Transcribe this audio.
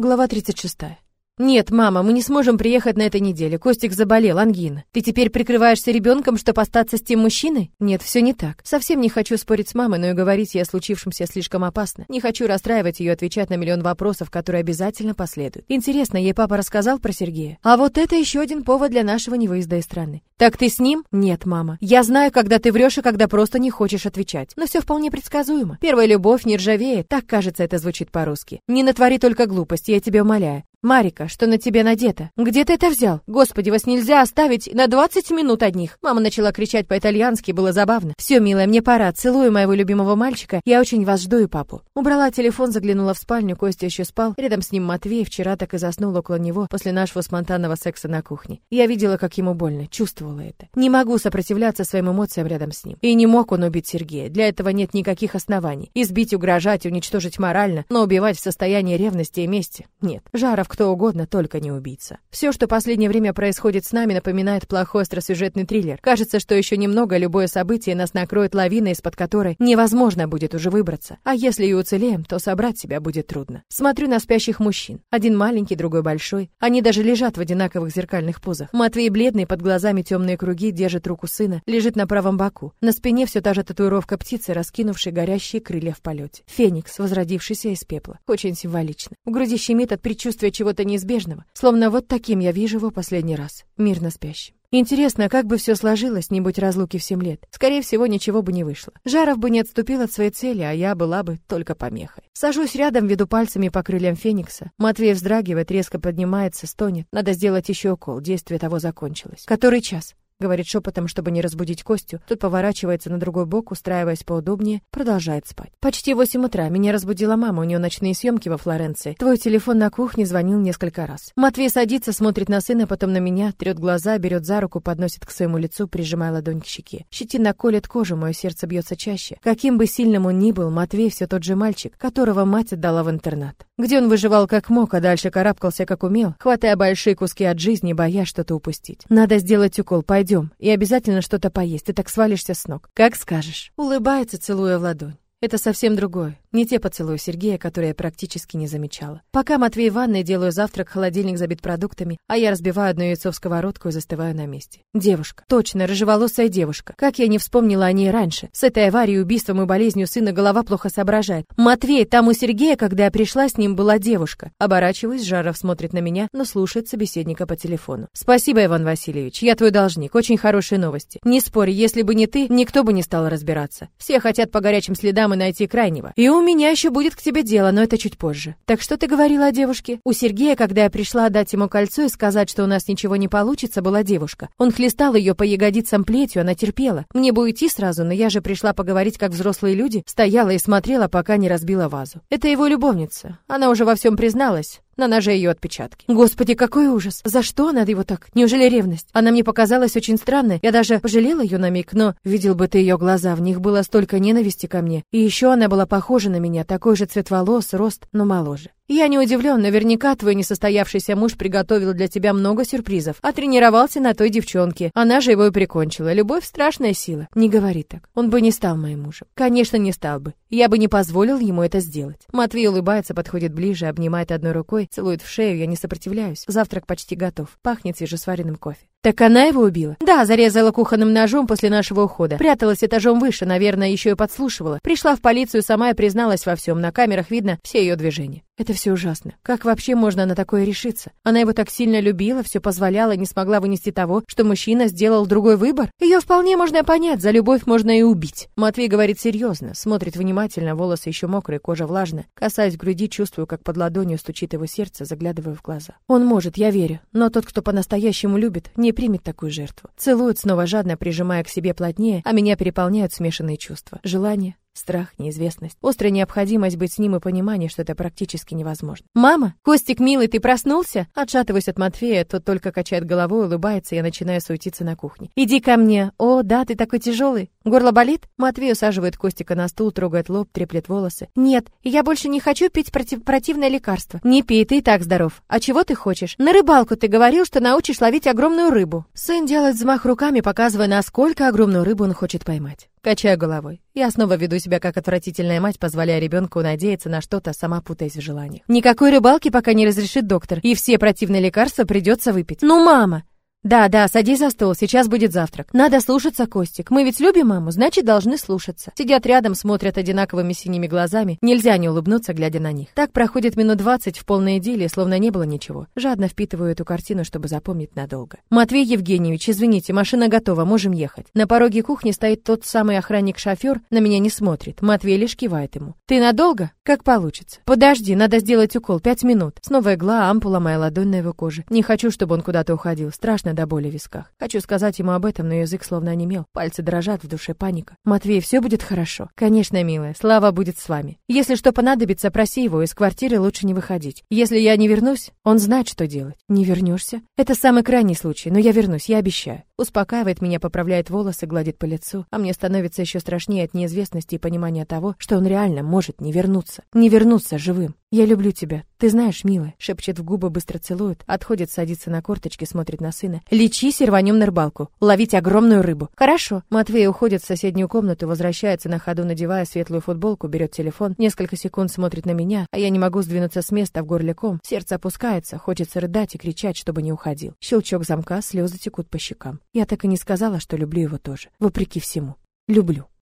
Глава 36. «Нет, мама, мы не сможем приехать на этой неделе. Костик заболел, ангина. Ты теперь прикрываешься ребенком, чтобы остаться с тем мужчиной? Нет, все не так. Совсем не хочу спорить с мамой, но и говорить ей о случившемся слишком опасно. Не хочу расстраивать ее, отвечать на миллион вопросов, которые обязательно последуют. Интересно, ей папа рассказал про Сергея? А вот это еще один повод для нашего невыезда из страны. Так ты с ним? Нет, мама. Я знаю, когда ты врешь и когда просто не хочешь отвечать. Но все вполне предсказуемо. Первая любовь не ржавеет. Так, кажется, это звучит по-русски. Не натвори только глупости, я тебя умоляю. Марика, что на тебе надето? Где ты это взял? Господи, вас нельзя оставить на 20 минут одних. Мама начала кричать по-итальянски, было забавно. Все, милая, мне пора. Целую моего любимого мальчика. Я очень вас жду и папу. Убрала телефон, заглянула в спальню, Костя еще спал. Рядом с ним Матвей, вчера так и заснул около него после нашего спонтанного секса на кухне. Я видела, как ему больно, чувствовала это. Не могу сопротивляться своим эмоциям рядом с ним. И не мог он убить Сергея. Для этого нет никаких оснований. Избить, угрожать, уничтожить морально, но убивать в состоянии ревности и мести нет. Жаров кто угодно, только не убийца. Все, что последнее время происходит с нами, напоминает плохой остросюжетный триллер. Кажется, что еще немного любое событие нас накроет лавиной, из-под которой невозможно будет уже выбраться. А если и уцелеем, то собрать себя будет трудно. Смотрю на спящих мужчин. Один маленький, другой большой. Они даже лежат в одинаковых зеркальных позах. Матвей бледный, под глазами темные круги, держит руку сына, лежит на правом боку. На спине все та же татуировка птицы, раскинувшей горящие крылья в полете. Феникс, возродившийся из пепла. Очень символично. В груди щемит от предчувствия чего-то неизбежного. Словно вот таким я вижу его последний раз, мирно спящим. Интересно, как бы все сложилось, не будь разлуки в семь лет. Скорее всего, ничего бы не вышло. Жаров бы не отступил от своей цели, а я была бы только помехой. Сажусь рядом, веду пальцами по крыльям Феникса. Матвей вздрагивает, резко поднимается, стонет. Надо сделать еще укол, действие того закончилось. Который час? Говорит шепотом, чтобы не разбудить Костю. Тут поворачивается на другой бок, устраиваясь поудобнее, продолжает спать. Почти восемь утра. Меня разбудила мама, у нее ночные съемки во Флоренции. Твой телефон на кухне звонил несколько раз. Матвей садится, смотрит на сына, потом на меня, трет глаза, берет за руку, подносит к своему лицу, прижимая ладонь к щеке. Щетина колет кожу, мое сердце бьется чаще. Каким бы сильным он ни был, Матвей все тот же мальчик, которого мать отдала в интернат. Где он выживал как мог, а дальше карабкался как умел, хватая большие куски от жизни, боясь что-то упустить. Надо сделать укол, пойдем и обязательно что-то поесть, ты так свалишься с ног. Как скажешь. Улыбается, целуя в ладонь. Это совсем другое. Не те поцелуи Сергея, которые я практически не замечала. Пока Матвей в ванной делаю завтрак, холодильник забит продуктами, а я разбиваю одно яйцо в сковородку и застываю на месте. Девушка. Точно, рыжеволосая девушка. Как я не вспомнила о ней раньше. С этой аварией, убийством и болезнью сына голова плохо соображает. Матвей, там у Сергея, когда я пришла, с ним была девушка. Оборачиваюсь, Жаров смотрит на меня, но слушает собеседника по телефону. Спасибо, Иван Васильевич, я твой должник. Очень хорошие новости. Не спорь, если бы не ты, никто бы не стал разбираться. Все хотят по горячим следам и найти крайнего. И у у меня еще будет к тебе дело, но это чуть позже. Так что ты говорила о девушке? У Сергея, когда я пришла отдать ему кольцо и сказать, что у нас ничего не получится, была девушка. Он хлестал ее по ягодицам плетью, она терпела. Мне бы уйти сразу, но я же пришла поговорить как взрослые люди, стояла и смотрела, пока не разбила вазу. Это его любовница. Она уже во всем призналась. На ноже ее отпечатки. Господи, какой ужас! За что она его так? Неужели ревность? Она мне показалась очень странной. Я даже пожалела ее на миг, но видел бы ты ее глаза, в них было столько ненависти ко мне. И еще она была похожа на меня, такой же цвет волос, рост, но моложе. Я не удивлен, наверняка твой несостоявшийся муж приготовил для тебя много сюрпризов, а тренировался на той девчонке. Она же его и прикончила. Любовь — страшная сила. Не говори так. Он бы не стал моим мужем. Конечно, не стал бы. Я бы не позволил ему это сделать. Матвей улыбается, подходит ближе, обнимает одной рукой, целует в шею, я не сопротивляюсь. Завтрак почти готов. Пахнет свежесваренным кофе. Так она его убила? Да, зарезала кухонным ножом после нашего ухода. Пряталась этажом выше, наверное, еще и подслушивала. Пришла в полицию сама и призналась во всем. На камерах видно все ее движения. Это все ужасно. Как вообще можно на такое решиться? Она его так сильно любила, все позволяла, не смогла вынести того, что мужчина сделал другой выбор. Ее вполне можно понять, за любовь можно и убить. Матвей говорит серьезно, смотрит внимательно, волосы еще мокрые, кожа влажная. Касаясь груди, чувствую, как под ладонью стучит его сердце, заглядываю в глаза. Он может, я верю, но тот, кто по-настоящему любит, не примет такую жертву. Целует снова жадно, прижимая к себе плотнее, а меня переполняют смешанные чувства. Желание, Страх, неизвестность, острая необходимость быть с ним и понимание, что это практически невозможно. «Мама! Костик, милый, ты проснулся?» Отшатываюсь от Матвея, тот только качает головой, улыбается, я начинаю суетиться на кухне. «Иди ко мне! О, да, ты такой тяжелый! Горло болит?» Матвей усаживает Костика на стул, трогает лоб, треплет волосы. «Нет, я больше не хочу пить против противное лекарство». «Не пей, ты и так здоров. А чего ты хочешь? На рыбалку ты говорил, что научишь ловить огромную рыбу». Сын делает взмах руками, показывая, насколько огромную рыбу он хочет поймать. Качаю головой. Я снова веду себя как отвратительная мать, позволяя ребенку надеяться на что-то, сама путаясь в желаниях. Никакой рыбалки пока не разрешит доктор, и все противные лекарства придется выпить. Ну, мама! «Да, да, садись за стол, сейчас будет завтрак. Надо слушаться, Костик. Мы ведь любим маму, значит, должны слушаться». Сидят рядом, смотрят одинаковыми синими глазами. Нельзя не улыбнуться, глядя на них. Так проходит минут двадцать в полной идиллии, словно не было ничего. Жадно впитываю эту картину, чтобы запомнить надолго. «Матвей Евгеньевич, извините, машина готова, можем ехать». На пороге кухни стоит тот самый охранник-шофер, на меня не смотрит. Матвей лишь кивает ему. «Ты надолго?» «Как получится». «Подожди, надо сделать укол, пять минут». Снова игла, ампула, моя ладонь на его коже. Не хочу, чтобы он куда-то уходил. Страшно приятно до боли в висках. Хочу сказать ему об этом, но язык словно онемел. Пальцы дрожат, в душе паника. «Матвей, все будет хорошо?» «Конечно, милая. Слава будет с вами. Если что понадобится, проси его, из квартиры лучше не выходить. Если я не вернусь, он знает, что делать». «Не вернешься?» «Это самый крайний случай, но я вернусь, я обещаю». Успокаивает меня, поправляет волосы, гладит по лицу, а мне становится еще страшнее от неизвестности и понимания того, что он реально может не вернуться. Не вернуться живым. «Я люблю тебя. Ты знаешь, милая», — шепчет в губы, быстро целует, отходит, садится на корточки, смотрит на сына. «Лечись и рванем на рыбалку. Ловить огромную рыбу». «Хорошо». Матвей уходит в соседнюю комнату, возвращается на ходу, надевая светлую футболку, берет телефон, несколько секунд смотрит на меня, а я не могу сдвинуться с места в горле ком. Сердце опускается, хочется рыдать и кричать, чтобы не уходил. Щелчок замка, слезы текут по щекам. Я так и не сказала, что люблю его тоже. Вопреки всему. Люблю.